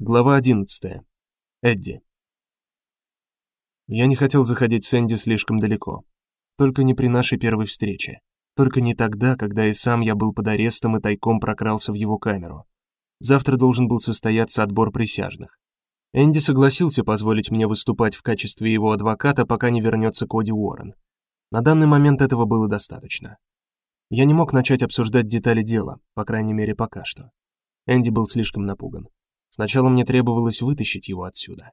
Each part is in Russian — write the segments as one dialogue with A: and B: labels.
A: Глава 11. Эдди. Я не хотел заходить с Энди слишком далеко. Только не при нашей первой встрече. Только не тогда, когда и сам я был под арестом и тайком прокрался в его камеру. Завтра должен был состояться отбор присяжных. Энди согласился позволить мне выступать в качестве его адвоката, пока не вернется Коди Уоррен. На данный момент этого было достаточно. Я не мог начать обсуждать детали дела, по крайней мере, пока что. Энди был слишком напуган. Сначала мне требовалось вытащить его отсюда.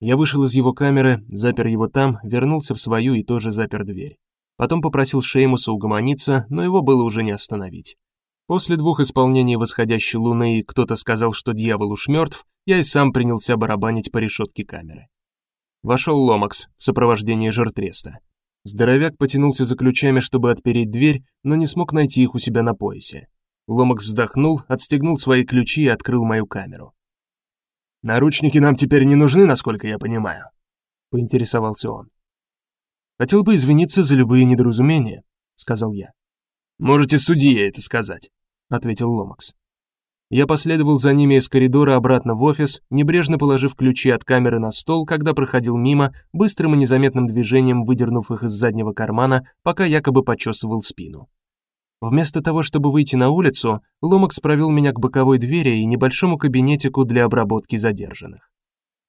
A: Я вышел из его камеры, запер его там, вернулся в свою и тоже запер дверь. Потом попросил Шеймуса угомониться, но его было уже не остановить. После двух исполнений восходящей луны и кто-то сказал, что дьявол уж мертв, я и сам принялся барабанить по решетке камеры. Вошел Ломакс в сопровождении жертреста. Здоровяк потянулся за ключами, чтобы отпереть дверь, но не смог найти их у себя на поясе. Ломакс вздохнул, отстегнул свои ключи и открыл мою камеру. Наручники нам теперь не нужны, насколько я понимаю, поинтересовался он. Хотел бы извиниться за любые недоразумения, сказал я. Можете судье это сказать, ответил Ломакс. Я последовал за ними из коридора обратно в офис, небрежно положив ключи от камеры на стол, когда проходил мимо, быстрым и незаметным движением выдернув их из заднего кармана, пока якобы почесывал спину. Вместо того, чтобы выйти на улицу, Ломакс провел меня к боковой двери и небольшому кабинетику для обработки задержанных.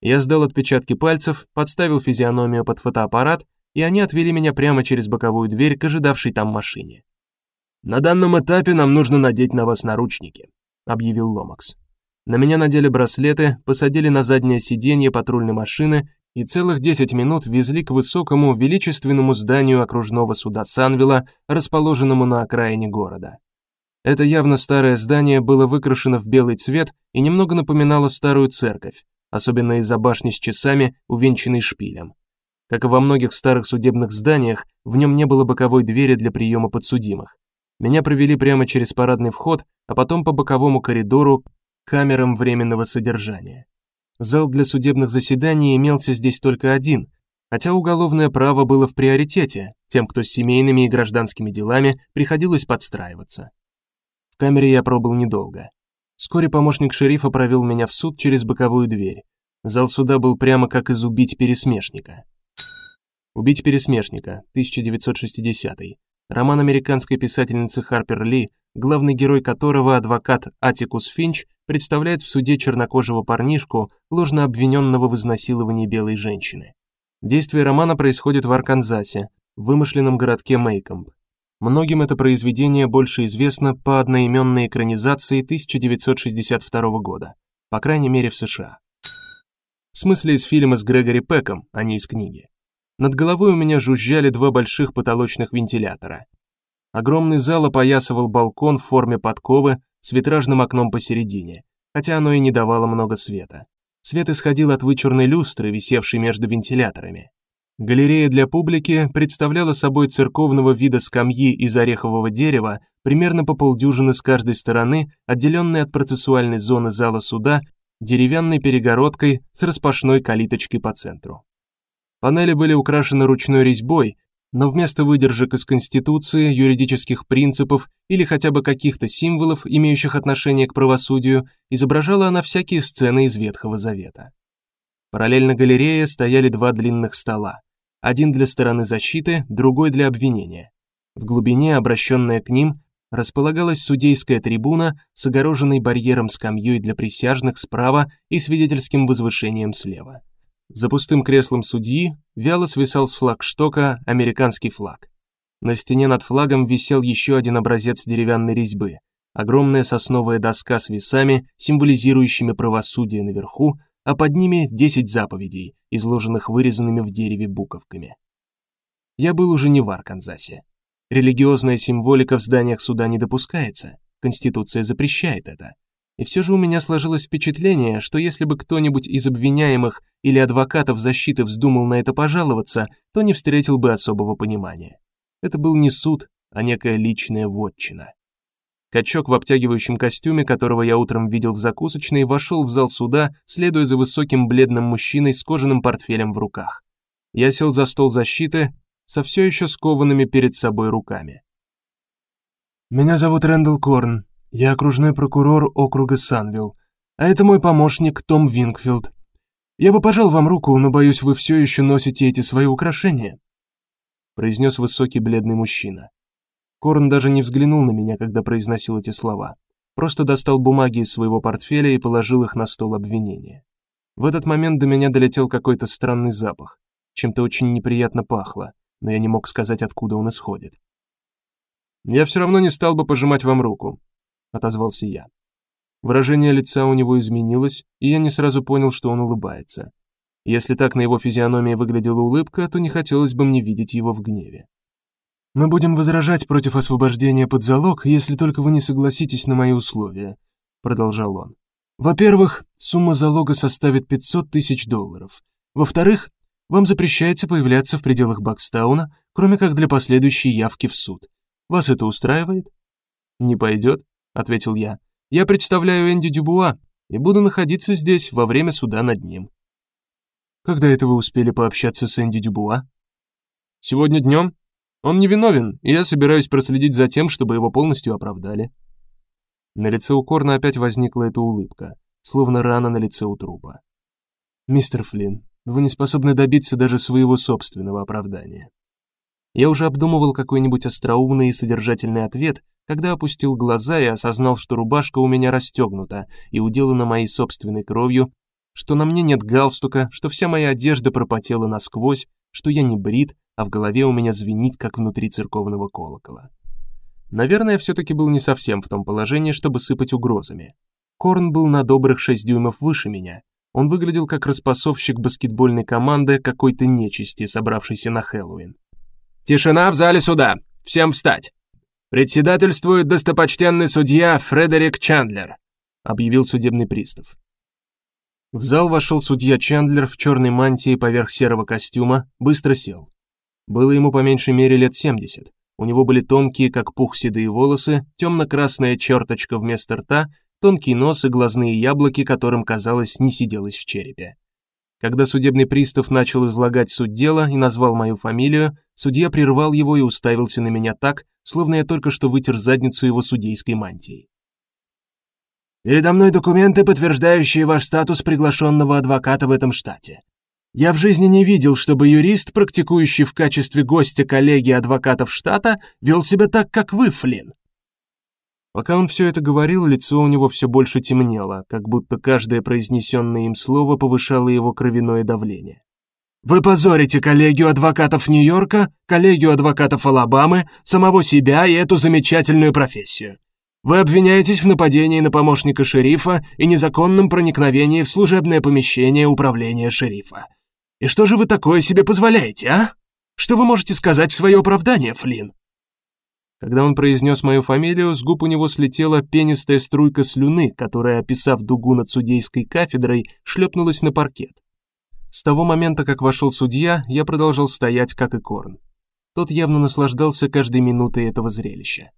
A: Я сдал отпечатки пальцев, подставил физиономию под фотоаппарат, и они отвели меня прямо через боковую дверь к ожидавшей там машине. На данном этапе нам нужно надеть на вас наручники, объявил Ломакс. На меня надели браслеты, посадили на заднее сиденье патрульной машины и целых 10 минут везли к высокому величественному зданию окружного суда Санвила, расположенному на окраине города. Это явно старое здание было выкрашено в белый цвет и немного напоминало старую церковь, особенно из-за башни с часами, увенчанной шпилем. Как и во многих старых судебных зданиях, в нем не было боковой двери для приема подсудимых. Меня провели прямо через парадный вход, а потом по боковому коридору к камерам временного содержания. Зал для судебных заседаний имелся здесь только один, хотя уголовное право было в приоритете, тем, кто с семейными и гражданскими делами приходилось подстраиваться. В камере я пробыл недолго. Вскоре помощник шерифа провел меня в суд через боковую дверь. Зал суда был прямо как из убить пересмешника. Убить пересмешника, 1960. Роман американской писательницы Харпер Ли, главный герой которого адвокат Атикус Финч представляет в суде чернокожего парнишку, ложно обвиненного в изнасиловании белой женщины. Действие романа происходит в Арканзасе, в вымышленном городке Мейкомб. Многим это произведение больше известно по одноименной экранизации 1962 года, по крайней мере в США. В смысле из фильма с Грегори Пеком, а не из книги. Над головой у меня жужжали два больших потолочных вентилятора. Огромный зал опоясывал балкон в форме подковы с витражным окном посередине, хотя оно и не давало много света. Свет исходил от вычурной люстры, висевшей между вентиляторами. Галерея для публики представляла собой церковного вида скамьи из орехового дерева, примерно по полдюжины с каждой стороны, отделенные от процессуальной зоны зала суда деревянной перегородкой с распашной калиточкой по центру. Панели были украшены ручной резьбой, но вместо выдержек из Конституции, юридических принципов или хотя бы каких-то символов, имеющих отношение к правосудию, изображала она всякие сцены из Ветхого Завета. Параллельно галерее стояли два длинных стола. Один для стороны защиты, другой для обвинения. В глубине, обращенная к ним, располагалась судейская трибуна с огороженной барьером скамьей для присяжных справа и свидетельским возвышением слева. За пустым креслом судьи вяло свисал с флагштока американский флаг. На стене над флагом висел еще один образец деревянной резьбы. Огромная сосновая доска с весами, символизирующими правосудие наверху, а под ними 10 заповедей, изложенных вырезанными в дереве буковками. Я был уже не в Арканзасе. Религиозная символика в зданиях суда не допускается. Конституция запрещает это. И все же у меня сложилось впечатление, что если бы кто-нибудь из обвиняемых или адвокатов защиты вздумал на это пожаловаться, то не встретил бы особого понимания. Это был не суд, а некая личная вотчина. Качок в обтягивающем костюме, которого я утром видел в закусочной, вошел в зал суда, следуя за высоким бледным мужчиной с кожаным портфелем в руках. Я сел за стол защиты со все еще скованными перед собой руками. Меня зовут Рэндалл Корн. Я окружной прокурор округа Санвилл, А это мой помощник Том Вингфилд. Я бы пожал вам руку, но боюсь, вы все еще носите эти свои украшения, произнес высокий бледный мужчина. Корн даже не взглянул на меня, когда произносил эти слова. Просто достал бумаги из своего портфеля и положил их на стол обвинения. В этот момент до меня долетел какой-то странный запах. Чем-то очень неприятно пахло, но я не мог сказать, откуда он исходит. Я все равно не стал бы пожимать вам руку, отозвался я. Выражение лица у него изменилось, и я не сразу понял, что он улыбается. Если так на его физиономии выглядела улыбка, то не хотелось бы мне видеть его в гневе. Мы будем возражать против освобождения под залог, если только вы не согласитесь на мои условия, продолжал он. Во-первых, сумма залога составит 500 тысяч долларов. Во-вторых, вам запрещается появляться в пределах Бакстауна, кроме как для последующей явки в суд. Вас это устраивает? Не пойдет, ответил я. Я представляю Энди Дюбуа и буду находиться здесь во время суда над ним. Когда это вы успели пообщаться с Энди Дюбуа? Сегодня днем. Он не виновен, и я собираюсь проследить за тем, чтобы его полностью оправдали. На лице у Корна опять возникла эта улыбка, словно рана на лице у трупа. Мистер Флинн, вы не способны добиться даже своего собственного оправдания. Я уже обдумывал какой-нибудь остроумный и содержательный ответ, когда опустил глаза и осознал, что рубашка у меня расстегнута и уделана моей собственной кровью, что на мне нет галстука, что вся моя одежда пропотела насквозь, что я не брит, а в голове у меня звенит, как внутри церковного колокола. Наверное, все таки был не совсем в том положении, чтобы сыпать угрозами. Корн был на добрых 6 дюймов выше меня. Он выглядел как распасовщик баскетбольной команды какой-то нечисти, собравшейся на Хэллоуин. Тишина в зале суда. Всем встать. Председательствует достопочтенный судья Фредерик Чандлер, объявил судебный пристав. В зал вошел судья Чандлер в черной мантии поверх серого костюма, быстро сел. Было ему по меньшей мере лет 70. У него были тонкие, как пух, седые волосы, темно красная черточка вместо рта, тонкий нос и глазные яблоки, которым казалось не сиделось в черепе. Когда судебный пристав начал излагать суть дела и назвал мою фамилию, судья прервал его и уставился на меня так, словно я только что вытер задницу его судейской мантией. Передо мной документы, подтверждающие ваш статус приглашенного адвоката в этом штате. Я в жизни не видел, чтобы юрист, практикующий в качестве гостя коллегии адвокатов штата, вел себя так, как вы, Флинн. Пока он все это говорил, лицо у него все больше темнело, как будто каждое произнесенное им слово повышало его кровяное давление. Вы позорите коллегию адвокатов Нью-Йорка, коллегию адвокатов Алабамы, самого себя и эту замечательную профессию. Вы обвиняетесь в нападении на помощника шерифа и незаконном проникновении в служебное помещение управления шерифа. И что же вы такое себе позволяете, а? Что вы можете сказать в свое оправдание, Флинн? Когда он произнес мою фамилию, с губ у него слетела пенистая струйка слюны, которая, описав дугу над судейской кафедрой, шлепнулась на паркет. С того момента, как вошел судья, я продолжал стоять, как и Корн. Тот явно наслаждался каждой минутой этого зрелища.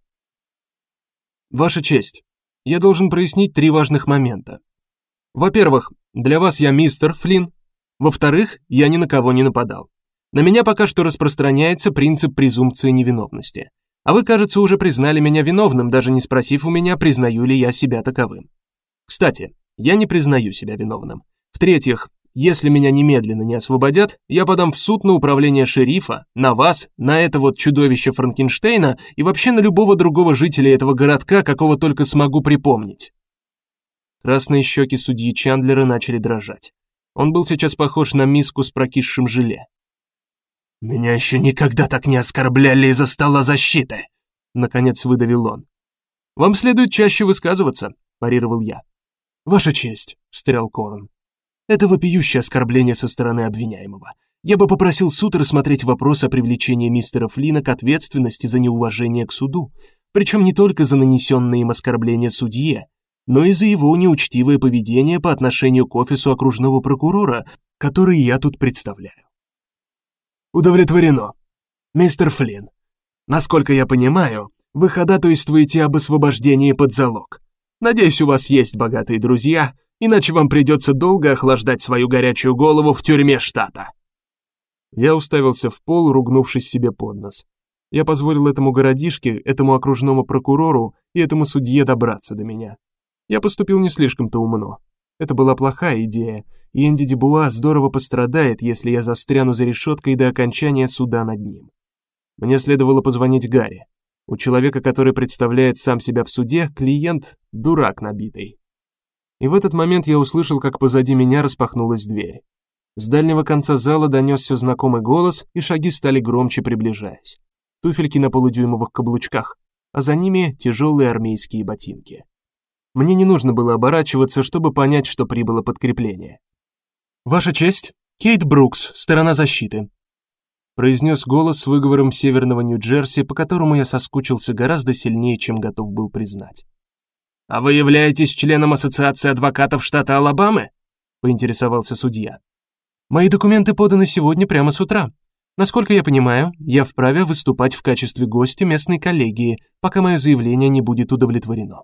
A: Ваша честь, я должен прояснить три важных момента. Во-первых, для вас я мистер Флинн. Во-вторых, я ни на кого не нападал. На меня пока что распространяется принцип презумпции невиновности. А вы, кажется, уже признали меня виновным, даже не спросив у меня, признаю ли я себя таковым. Кстати, я не признаю себя виновным. В-третьих, если меня немедленно не освободят, я подам в суд на управление шерифа, на вас, на это вот чудовище Франкенштейна и вообще на любого другого жителя этого городка, какого только смогу припомнить. Красные щеки судьи Чандлера начали дрожать. Он был сейчас похож на миску с прокисшим желе. Меня еще никогда так не оскорбляли из-за стола защиты, наконец выдавил он. Вам следует чаще высказываться, парировал я. Ваша честь, встрял Корн. Это вопиющее оскорбление со стороны обвиняемого. Я бы попросил суд рассмотреть вопрос о привлечении мистера Флина к ответственности за неуважение к суду, причем не только за нанесенные им оскорбления судье, но и за его неучтивое поведение по отношению к офису окружного прокурора, который я тут представляю. Удовлетворено. Мистер Флинн, насколько я понимаю, вы ходатайствуете об освобождении под залог. Надеюсь, у вас есть богатые друзья, иначе вам придется долго охлаждать свою горячую голову в тюрьме штата. Я уставился в пол, ругнувшись себе под нос. Я позволил этому городишке, этому окружному прокурору и этому судье добраться до меня. Я поступил не слишком-то умно. Это была плохая идея, и Энди Дебуа здорово пострадает, если я застряну за решеткой до окончания суда над ним. Мне следовало позвонить Гарри. У человека, который представляет сам себя в суде, клиент дурак набитый. И в этот момент я услышал, как позади меня распахнулась дверь. С дальнего конца зала донесся знакомый голос, и шаги стали громче, приближаясь. Туфельки на полудюймовых каблучках, а за ними тяжелые армейские ботинки. Мне не нужно было оборачиваться, чтобы понять, что прибыло подкрепление. Ваша честь, Кейт Брукс, сторона защиты, произнес голос с выговором северного Нью-Джерси, по которому я соскучился гораздо сильнее, чем готов был признать. А вы являетесь членом ассоциации адвокатов штата Алабамы? поинтересовался судья. Мои документы поданы сегодня прямо с утра. Насколько я понимаю, я вправе выступать в качестве гостя местной коллегии, пока мое заявление не будет удовлетворено.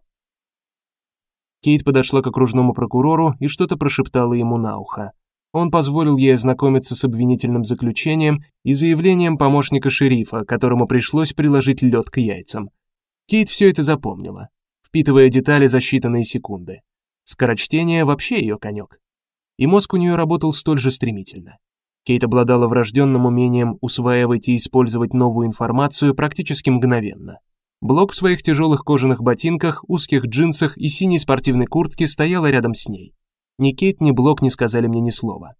A: Кейт подошла к окружному прокурору и что-то прошептала ему на ухо. Он позволил ей ознакомиться с обвинительным заключением и заявлением помощника шерифа, которому пришлось приложить лед к яйцам. Кейт все это запомнила, впитывая детали за считанные секунды. Скорочтение вообще ее конек. И мозг у нее работал столь же стремительно. Кейт обладала врожденным умением усваивать и использовать новую информацию практически мгновенно. Блок в своих тяжелых кожаных ботинках, узких джинсах и синей спортивной куртке стояла рядом с ней. Ни Кейт, ни Блок не сказали мне ни слова.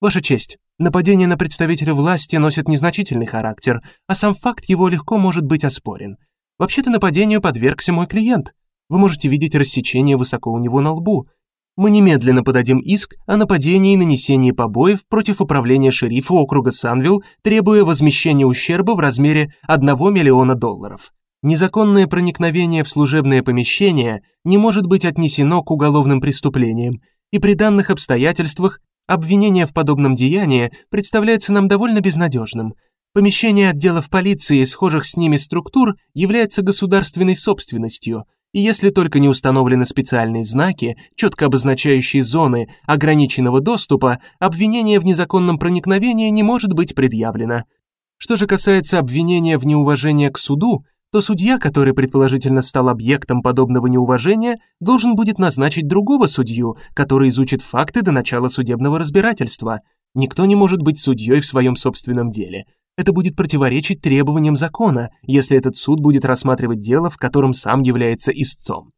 A: Ваша честь, нападение на представителя власти носит незначительный характер, а сам факт его легко может быть оспорен. Вообще-то нападению подвергся мой клиент. Вы можете видеть рассечение высоко у него на лбу. Мы немедленно подадим иск о нападении и нанесении побоев против управления шерифа округа Санвилл, требуя возмещения ущерба в размере 1 миллиона долларов. Незаконное проникновение в служебное помещение не может быть отнесено к уголовным преступлениям, и при данных обстоятельствах обвинение в подобном деянии представляется нам довольно безнадежным. Помещение отделов полиции и схожих с ними структур является государственной собственностью, и если только не установлены специальные знаки, четко обозначающие зоны ограниченного доступа, обвинение в незаконном проникновении не может быть предъявлено. Что же касается обвинения в неуважении к суду, то судья, который предположительно стал объектом подобного неуважения, должен будет назначить другого судью, который изучит факты до начала судебного разбирательства. Никто не может быть судьей в своем собственном деле. Это будет противоречить требованиям закона, если этот суд будет рассматривать дело, в котором сам является истцом.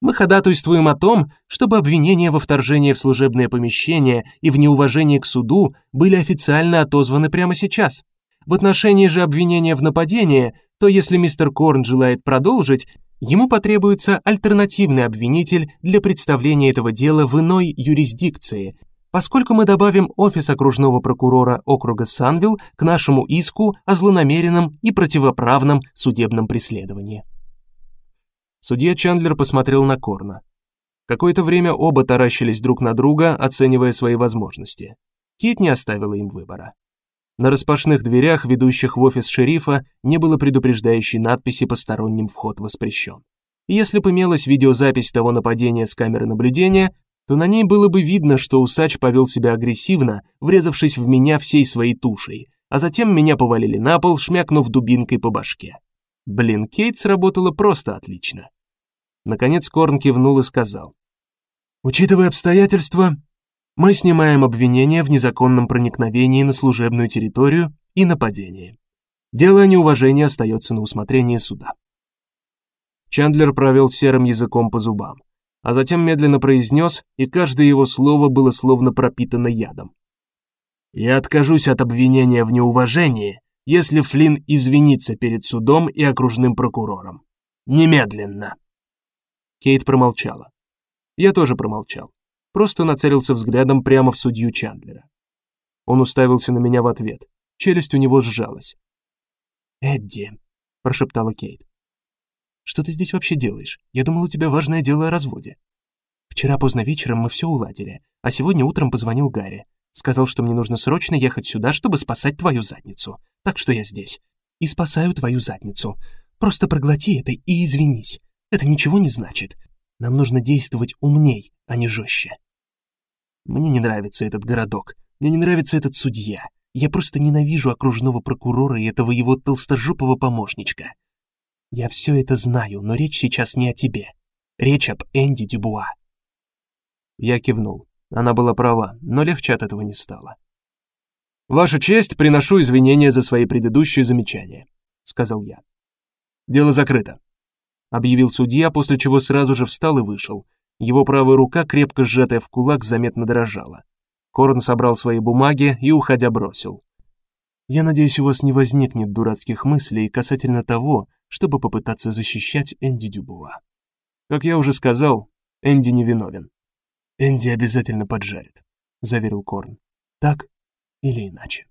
A: Мы ходатайствуем о том, чтобы обвинения во вторжении в служебное помещение и в неуважении к суду были официально отозваны прямо сейчас. В отношении же обвинения в нападении то если мистер Корн желает продолжить, ему потребуется альтернативный обвинитель для представления этого дела в иной юрисдикции. Поскольку мы добавим офис окружного прокурора округа Санвилл к нашему иску о злонамеренном и противоправном судебном преследовании. Судья Чандлер посмотрел на Корна. Какое-то время оба таращились друг на друга, оценивая свои возможности. Кит не оставила им выбора. На распашных дверях, ведущих в офис шерифа, не было предупреждающей надписи «Посторонним вход воспрещен». Если бы имелась видеозапись того нападения с камеры наблюдения, то на ней было бы видно, что усач повел себя агрессивно, врезавшись в меня всей своей тушей, а затем меня повалили на пол, шмякнув дубинкой по башке. Блин, Кейт сработала просто отлично. Наконец Корн кивнул и сказал: "Учитывая обстоятельства, мы снимаем обвинение в незаконном проникновении на служебную территорию и нападении. Дело о неуважении остается на усмотрение суда. Чандлер провел серым языком по зубам, а затем медленно произнес, и каждое его слово было словно пропитано ядом. Я откажусь от обвинения в неуважении, если Флинн извинится перед судом и окружным прокурором. Немедленно. Кейт промолчала. Я тоже промолчал просто нацелился взглядом прямо в судью Чандлера. Он уставился на меня в ответ. Челюсть у него сжалась. "Эдди", прошептала Кейт. "Что ты здесь вообще делаешь? Я думал, у тебя важное дело о разводе. Вчера поздно вечером мы все уладили, а сегодня утром позвонил Гарри. Сказал, что мне нужно срочно ехать сюда, чтобы спасать твою задницу. Так что я здесь. И спасаю твою задницу. Просто проглоти это и извинись. Это ничего не значит. Нам нужно действовать умней, а не жестче. Мне не нравится этот городок. Мне не нравится этот судья. Я просто ненавижу окружного прокурора и этого его толстожопого помощничка. Я все это знаю, но речь сейчас не о тебе. Речь об Энди Дюбуа. Я кивнул. Она была права, но легче от этого не стало. Ваша честь, приношу извинения за свои предыдущие замечания, сказал я. Дело закрыто, объявил судья, после чего сразу же встал и вышел. Его правая рука, крепко сжатая в кулак, заметно дрожала. Корн собрал свои бумаги и уходя бросил: "Я надеюсь, у вас не возникнет дурацких мыслей касательно того, чтобы попытаться защищать Энди Дюбуа. Как я уже сказал, Энди не виновен. Энди обязательно поджарит, заверил Корн. Так или иначе.